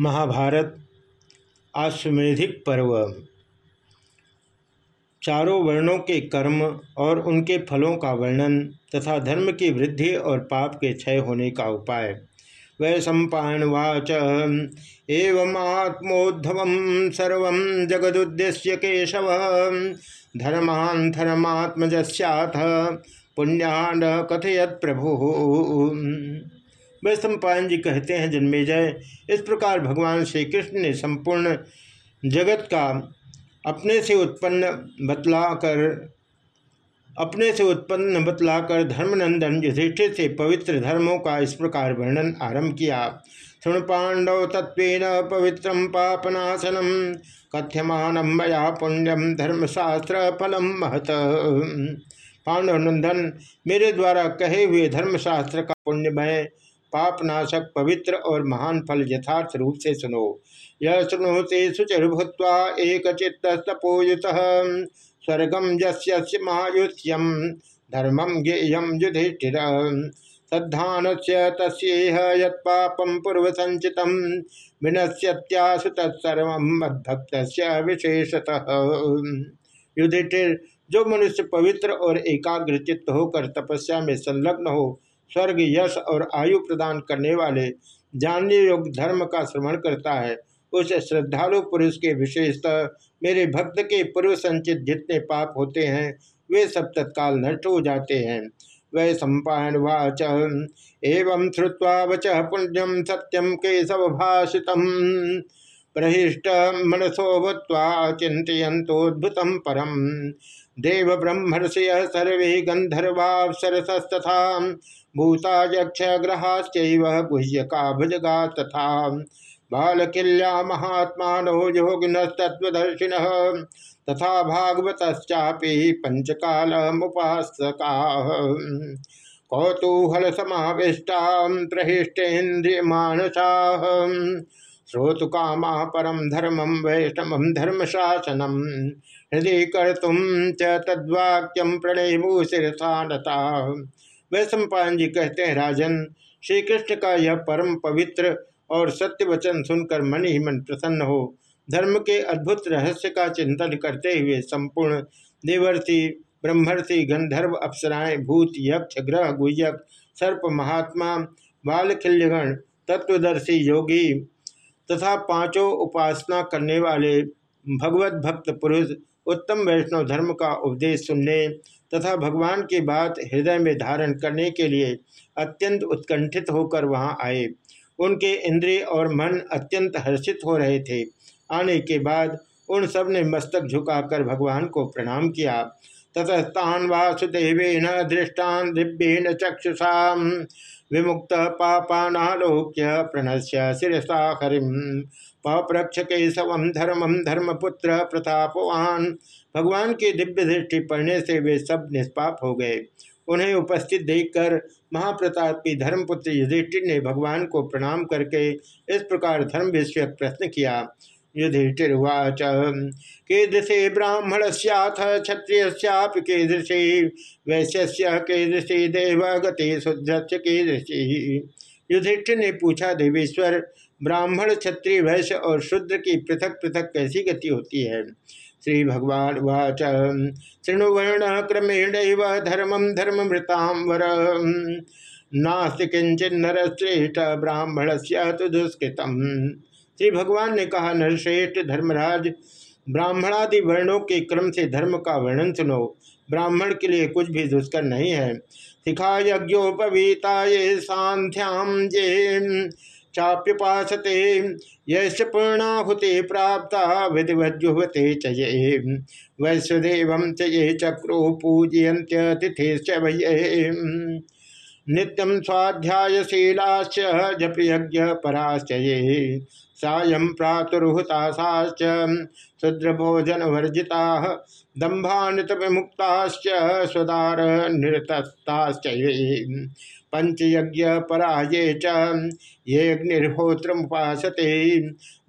महाभारत आश्वेधिक पर्व। चारों वर्णों के कर्म और उनके फलों का वर्णन तथा धर्म की वृद्धि और पाप के क्षय होने का उपाय। वै सम्पाणवाच एवं आत्मोद्धव सर्व जगदुद्देश्य केशव। धर्मान धर्मात्मजस्याथ पुण्यान कथयत प्रभु। वैश्वपायन जी कहते हैं, जन्मे जय इस प्रकार भगवान श्री कृष्ण ने संपूर्ण जगत का अपने से उत्पन्न बतलाकर, अपने से उत्पन्न बतलाकर धर्मनंदन युधिष्ठिर से पवित्र धर्मों का इस प्रकार वर्णन आरंभ किया। शुण पांडव तत्व पवित्र पापनाशनम कथ्यमान मया पुण्यम धर्मशास्त्र फलम महत। पांडव नंदन मेरे द्वारा कहे हुए धर्मशास्त्र का पुण्यमय पापनाशक पवित्र और महान फल यथार्थ रूप से सुनो। यह शुणोते शुचिर्भूत एक चित्तपोयुत स्वर्गम यस्य महायुष्यम धर्मम ज्ञेयम युधिष्ठिर। सद्धान से तस्ेह यत्पापम पूर्व संचित विनश्यत्यासु तत्सर्व मद्भक्त विशेषतः। युधिष्ठिर, जो मनुष्य पवित्र और एकाग्र चित्त होकर तपस्या में संलग्न हो स्वर्ग, यश और आयु प्रदान करने वाले जानने योग्य धर्म का श्रवण करता है। उस श्रद्धालु पुरुष के विशेषतः मेरे भक्त के पूर्व संचित जितने पाप होते हैं, वे सब तत्काल नष्ट हो जाते हैं। वै सम्पायन वाच, एवं श्रुवा वच पुण्यम सत्यम केशव भाषित प्रहिष्ट मनसो भूत्वा चिंतोद्भुत परम। देव ब्रह्मर्षय सर्वे गंधर्वापसरसस्तथा भूता यक्ष ग्रहाश्चैव गुह्यका भुजगा तथा। बालकिल्या महात्मा योगिनस्तत्वदर्शिन तथा भागवतश्चापि पंचकाल मुपासका कौतूहल समाविष्टा प्रहिष्टेन्द्रिय मानसा श्रोतु कामा परम धर्मम वैष्णव धर्म शासनम हृदय कर्तुम च तद्वाक्यम प्रणयभू शिरसानता वैश्वपायन जी कहते हैं, राजन श्री कृष्ण का यह परम पवित्र और सत्य वचन सुनकर मन ही मन प्रसन्न हो। धर्म के अद्भुत रहस्य का चिंतन करते हुए संपूर्ण देवर्षि, ब्रह्मर्षि, गंधर्व, अप्सराएँ, भूत, यक्ष, ग्रह गुयक सर्प, महात्मा बालखिल्यगण तत्वदर्शी, योगी तथा पाँचों उपासना करने वाले भगवत भक्त पुरुष उत्तम वैष्णव धर्म का उपदेश सुनने तथा भगवान की बात हृदय में धारण करने के लिए अत्यंत उत्कंठित होकर वहाँ आए। उनके इंद्रिय और मन अत्यंत हर्षित हो रहे थे। आने के बाद उन सबने मस्तक झुकाकर भगवान को प्रणाम किया। ततस्तान वासुदेवेन दृष्टान दिव्येन चक्षुषा विमुक्त पापानालोक्य प्रणश्य शिरसा हरिम। पप्रक्ष केशव धर्मम धर्मपुत्र प्रतापवान। भगवान की दिव्य दृष्टि पढ़ने से वे सब निष्पाप हो गए। उन्हें उपस्थित देखकर महाप्रताप की धर्मपुत्र युधिष्ठिर ने भगवान को प्रणाम करके इस प्रकार धर्म विषयक प्रश्न किया। युधिष्ठिर्वाच कीदृशे ब्राह्मण सथ क्षत्रिय कीदृशी वैश्य कीदृशी देव गति शुद्ध कीदृशी। युधिष्ठिर ने पूछा, देवेश्वर, ब्राह्मण, क्षत्रिय, वैश्य और शुद्र की पृथक पृथक कैसी गति होती है? श्री भगवान वाच शृणुवर्ण क्रमेण धर्मम धर्ममृताम वर नास्ति किंचन नर श्रेष्ठ ब्राह्मण से दुष्कृतम। श्री भगवान ने कहा, नरश्रेष्ठ धर्मराज, ब्राह्मणादि वर्णों के क्रम से धर्म का वर्णन सुनो। ब्राह्मण के लिए कुछ भी दुष्कर नहीं है। शिखा यज्ञोपवीता ये सांध्याम ये चाप्युपासते यश पूर्णाहुति प्राप्त, विधिवज्जुहते चये वैश्वदेव च ये चक्रो पूजयंत्यतिथे नित्यम स्वाध्यायशीलाश्च जप यज्ञ पराश्चये। सायं वर्जिता दंभानित विमुक्ताश्च स्वदार निरतस्ताश्च पंचयज्ञ पराये च ये अग्निहोत्र उपासते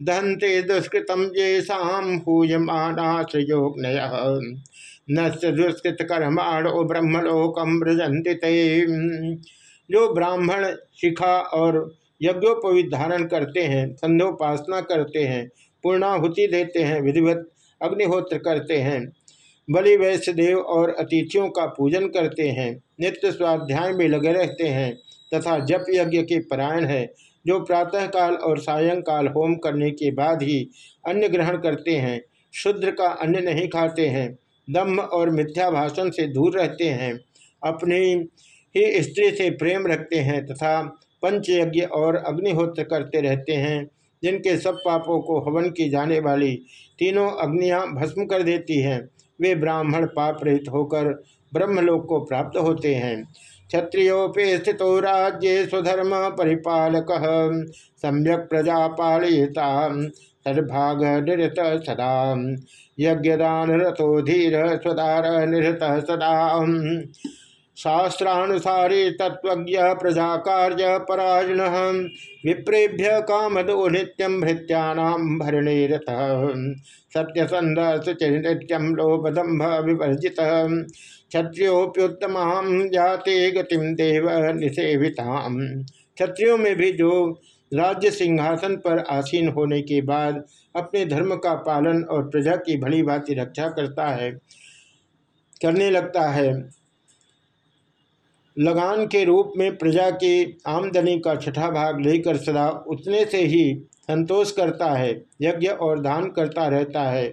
दहंते दुष्कृतम ये शाम हूयमानाश्रयोग न दुष्कृत कर्माणो ब्रह्मलोकम ब्रजंति जो ब्राह्मण शिखा और यज्ञोपवित धारण करते हैं, संध्योपासना करते हैं, पूर्णाहुति देते हैं, विधिवत अग्निहोत्र करते हैं, बलि, वैश्य, देव और अतिथियों का पूजन करते हैं, नित्य स्वाध्याय में लगे रहते हैं, तथा जप यज्ञ के परायण है, जो प्रातःकाल और सायंकाल होम करने के बाद ही अन्न ग्रहण करते हैं, शुद्र का अन्न नहीं खाते हैं दम्भ और मिथ्या भाषण से दूर रहते हैं। अपनी ही स्त्री से प्रेम रखते हैं तथा पंचयज्ञ और अग्निहोत्र करते रहते हैं, जिनके सब पापों को हवन की जाने वाली तीनों अग्नियाँ भस्म कर देती हैं। वे ब्राह्मण पाप रहित होकर ब्रह्मलोक को प्राप्त होते हैं। क्षत्रियोपे स्थित राज्य स्वधर्म परिपालक। सम्यक प्रजा पालयता सद्भाग निरत सदा। यज्ञदान रथो धीर स्वदार निरत सदा। शास्त्रानुसारी तत्व प्रजा कार्य परायण। विप्रेभ्य कामदो नित्यम भृत्याम भरणे रथ। सत्यसंध सुचित्यम लोभदंभ विवर्जित। क्षत्रियोप्युत्तम जाते गतिम देव निषेविताम क्षत्रियों में भी जो राज्य सिंहासन पर आसीन होने के बाद अपने धर्म का पालन और प्रजा की भली भांति रक्षा करता है, करने लगता है लगान के रूप में प्रजा की आमदनी का छठा भाग लेकर सदा उतने से ही संतोष करता है, यज्ञ और दान करता रहता है,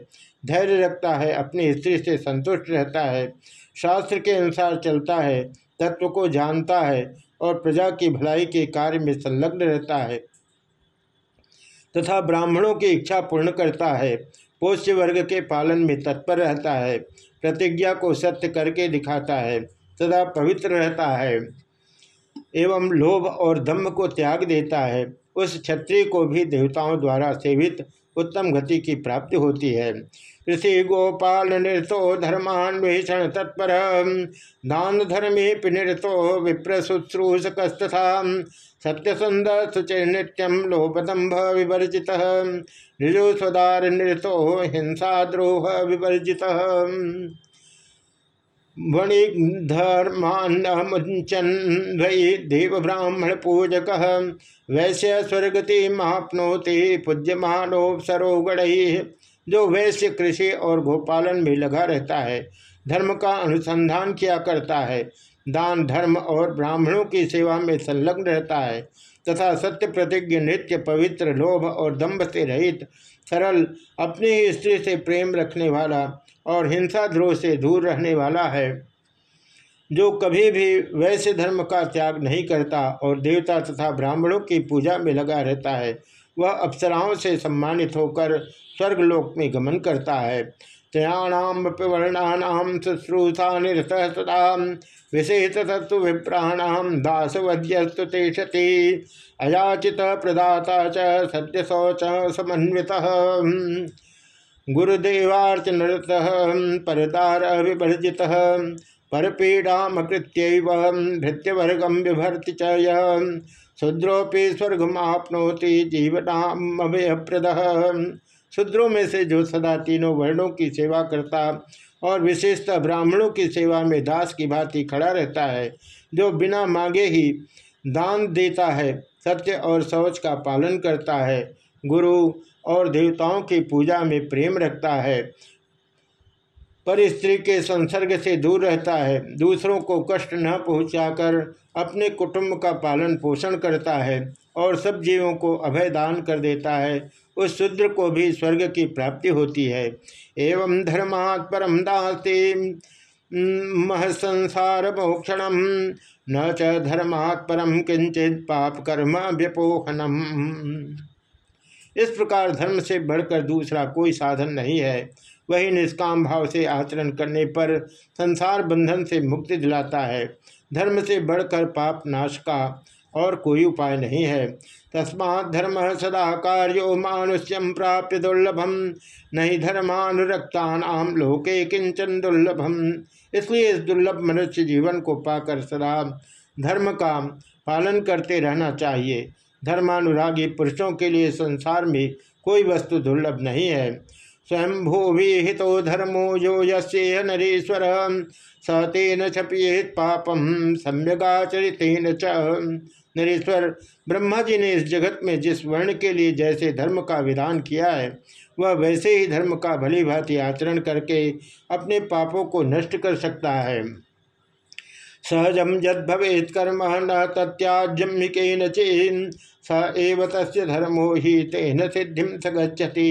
धैर्य रखता है, अपनी स्त्री से संतुष्ट रहता है, शास्त्र के अनुसार चलता है, तत्व को जानता है और प्रजा की भलाई के कार्य में संलग्न रहता है तथा ब्राह्मणों की इच्छा पूर्ण करता है पोष्य वर्ग के पालन में तत्पर रहता है, प्रतिज्ञा को सत्य करके दिखाता है सदा पवित्र रहता है, एवं लोभ और दम्भ को त्याग देता है। उस क्षत्रिय को भी देवताओं द्वारा सेवित उत्तम गति की प्राप्ति होती है। ऋषि गोपाल निरतो धर्मान्वेषण तत्पर, दान धर्मे निरतो विप्र शुश्रूषकस्तथा सत्यसंद सुचि नित्यम लोपदंभ विवर्जित, निजो स्वदार निरतो हिंसा द्रोह विवर्जित। वणिधर्मान्नमुंचन वै देव ब्राह्मण पूजक वैश्य स्वर्गति महाप्नोति पूज्यमानोपसरो गण जो वैश्य कृषि और गोपालन में लगा रहता है, धर्म का अनुसंधान किया करता है, दान धर्म और ब्राह्मणों की सेवा में संलग्न रहता है, तथा सत्य प्रतिज्ञ, नित्य पवित्र, लोभ और दम्भ से रहित, सरल, अपनी स्त्री से प्रेम रखने वाला और हिंसा द्रोह से दूर रहने वाला है, जो कभी भी वैश्य धर्म का त्याग नहीं करता और देवता तथा ब्राह्मणों की पूजा में लगा रहता है, वह अप्सराओं से सम्मानित होकर स्वर्गलोक में गमन करता है। त्रयाणाम वर्णानाम शुश्रूषा निरत सदा विशेष तत्व विप्राणाम दासवध्यस्तु तेषति अयाचित प्रदाता च सत्य शौच समन्वित। गुरुदेवार्चनरत परदार विवर्जित परपीड़ामकृत्य भृत्यवर्गम विभर्ति च शूद्रोपि स्वर्गमाप्नोति अभयप्रद। शूद्रों में से जो सदा तीनों वर्णों की सेवा करता और विशेषतः ब्राह्मणों की सेवा में दास की भांति खड़ा रहता है, जो बिना मांगे ही दान देता है, सत्य और शौच का पालन करता है। गुरु और देवताओं की पूजा में प्रेम रखता है। पर स्त्री के संसर्ग से दूर रहता है। दूसरों को कष्ट न पहुंचाकर अपने कुटुंब का पालन पोषण करता है और सब जीवों को अभय दान कर देता है। उस शूद्र को भी स्वर्ग की प्राप्ति होती है। एवं धर्मात् परम दास्ते महसंसार मोक्षण न च धर्मात् परम किंचित पाप कर्म व्यपोहनम। इस प्रकार धर्म से बढ़कर दूसरा कोई साधन नहीं है। वही निष्काम भाव से आचरण करने पर संसार बंधन से मुक्ति दिलाता है। धर्म से बढ़कर पाप नाश का और कोई उपाय नहीं है। तस्मा धर्म सदा कार्यो मानुष्यम प्राप्य दुर्लभम, नहीं धर्मानुरक्ता नाम लोके किंचन दुर्लभम। इसलिए इस दुर्लभ मनुष्य जीवन को पाकर सदा धर्म का पालन करते रहना चाहिए। धर्मानुरागी पुरुषों के लिए संसार में कोई वस्तु दुर्लभ नहीं है। स्वयंभू विहितो धर्मो यो ये नरेश्वर, स तेन छपियेत पापम सम्यगाचरितेन च। नरेश्वर, ब्रह्मा जी ने इस जगत में जिस वर्ण के लिए जैसे धर्म का विधान किया है, वह वैसे ही धर्म का भली भांति आचरण करके अपने पापों को नष्ट कर सकता है। सहजम यद कर्म न तत्याज्यम के चेन स एव तस् धर्मो ही तेन सिद्धि सगछति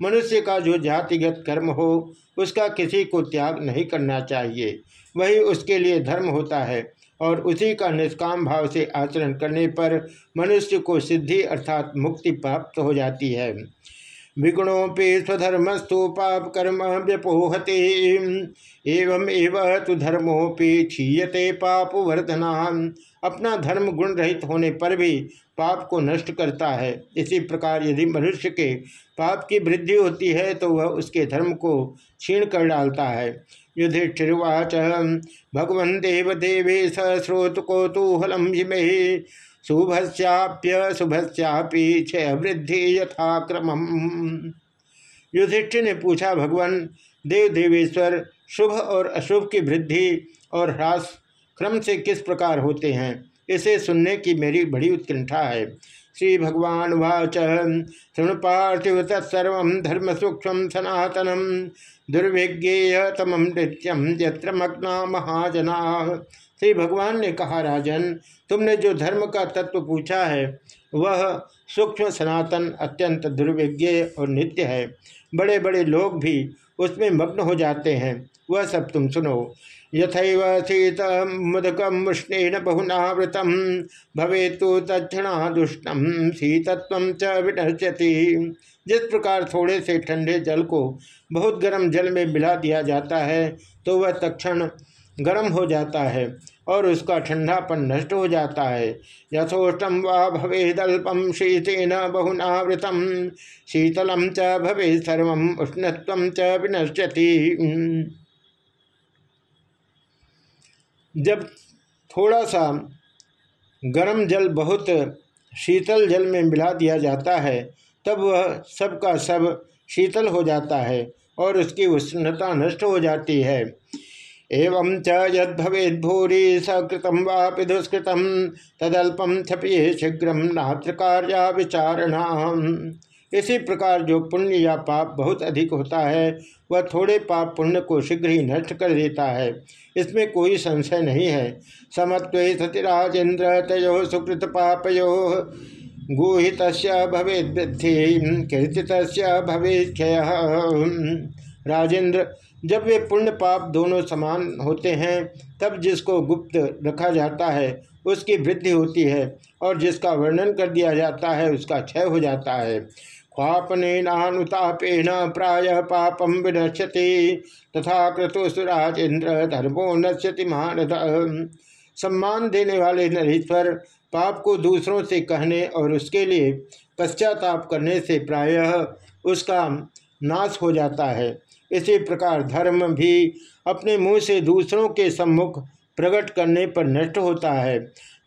मनुष्य का जो जातिगत कर्म हो, उसका किसी को त्याग नहीं करना चाहिए। वही उसके लिए धर्म होता है और उसी का निष्काम भाव से आचरण करने पर मनुष्य को सिद्धि अर्थात मुक्ति प्राप्त हो जाती है। विगुणोपि स्वधर्मस्तु पाप कर्म व्यपोहते। एवं एव तो धर्मोपि क्षीयते पाप वर्धना अपना धर्म गुण रहित होने पर भी पाप को नष्ट करता है। इसी प्रकार यदि मनुष्य के पाप की वृद्धि होती है तो वह उसके धर्म को क्षीण कर डालता है। युधिष्ठिर्वाच, भगवन् देवदेवे स्रोत कौतूहलम शुभस्याप्य शुभस्यापि क्षय वृद्धि यथाक्रम युधिष्ठिर ने पूछा, भगवान, देव देवेश्वर, शुभ और अशुभ की वृद्धि और ह्रास क्रम से किस प्रकार होते हैं? इसे सुनने की मेरी बड़ी उत्कंठा है। श्री भगवान वाच। शृणु पार्थिव तत्सर्व धर्म सूक्ष्म सनातनम दुर्विज्ञेय तमम नृत्यम यत्र मग्ना महाजना। श्री भगवान ने कहा, राजन, तुमने जो धर्म का तत्व पूछा है, वह सूक्ष्म सनातन अत्यंत दुर्विज्ञ और नित्य है। बड़े बड़े लोग भी उसमें मग्न हो जाते हैं। वह सब तुम सुनो। यथैव शीत मुदकम उष्णेन बहुनावृतम भवे तो तक्षणा शीतत्व च विनश्यति। जिस प्रकार थोड़े से ठंडे जल को बहुत गर्म जल में मिला दिया जाता है तो वह तक्षण गर्म हो जाता है। और उसका ठंडापन नष्ट हो जाता है। यथोष्टम व भवेदल्पम शीतेन बहुनावृतम शीतलम च भवे सर्व, उष्णत्व च विनश्यति। जब थोड़ा सा गर्म जल बहुत शीतल जल में मिला दिया जाता है, तब वह सब का सब शीतल हो जाता है और उसकी उष्णता नष्ट हो जाती है। एवं च यद भूरी सकृतम वापि दुष्कृतम तदल्पम छपिए शीघ्र नात्र कार्या विचारणा इसी प्रकार जो पुण्य या पाप बहुत अधिक होता है, वह थोड़े पाप पुण्य को शीघ्र ही नष्ट कर देता है। इसमें कोई संशय नहीं है। समत्व सतिराजेन्द्र तयो सुकृत पापयो गुहित भवेद वृद्धि कीर्तित भवेद क्षय राजेंद्र जब वे पुण्य पाप दोनों समान होते हैं, तब जिसको गुप्त रखा जाता है, उसकी वृद्धि होती है, और जिसका वर्णन कर दिया जाता है, उसका क्षय हो जाता है। ख्वापनेनानुतापेन प्राय पापम विनश्यति, तथा क्रतुसुराज इंद्र धर्मो नश्यति महारथ सम्मान देने वाले नरेश्वर पाप को दूसरों से कहने और उसके लिए पश्चाताप करने से प्रायः उसका नाश हो जाता है। इसी प्रकार धर्म भी अपने मुँह से दूसरों के सम्मुख प्रकट करने पर नष्ट होता है।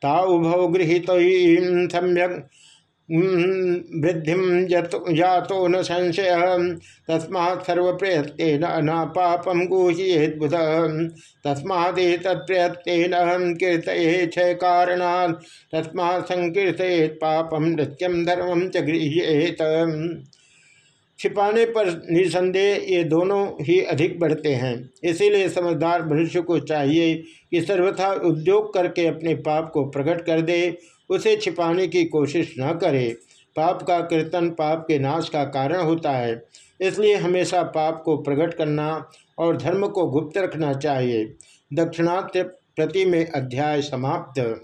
ताउभव गृहित सम्यक वृद्धि जातो न संशय तस्मा सर्वप्रयत्न न पापम गुहित बुध। तस्मादे तत्प्रयत्न कीर्त क्षय कारणा तस्मा संकीर्त पापम नृत्यम धर्मम च गृह्येत। छिपाने पर निसंदेह ये दोनों ही अधिक बढ़ते हैं। इसीलिए समझदार मनुष्य को चाहिए कि सर्वथा उद्योग करके अपने पाप को प्रकट कर दे, उसे छिपाने की कोशिश न करे। पाप का कीर्तन पाप के नाश का कारण होता है। इसलिए हमेशा पाप को प्रकट करना और धर्म को गुप्त रखना चाहिए। दक्षिणात्य प्रति में अध्याय समाप्त।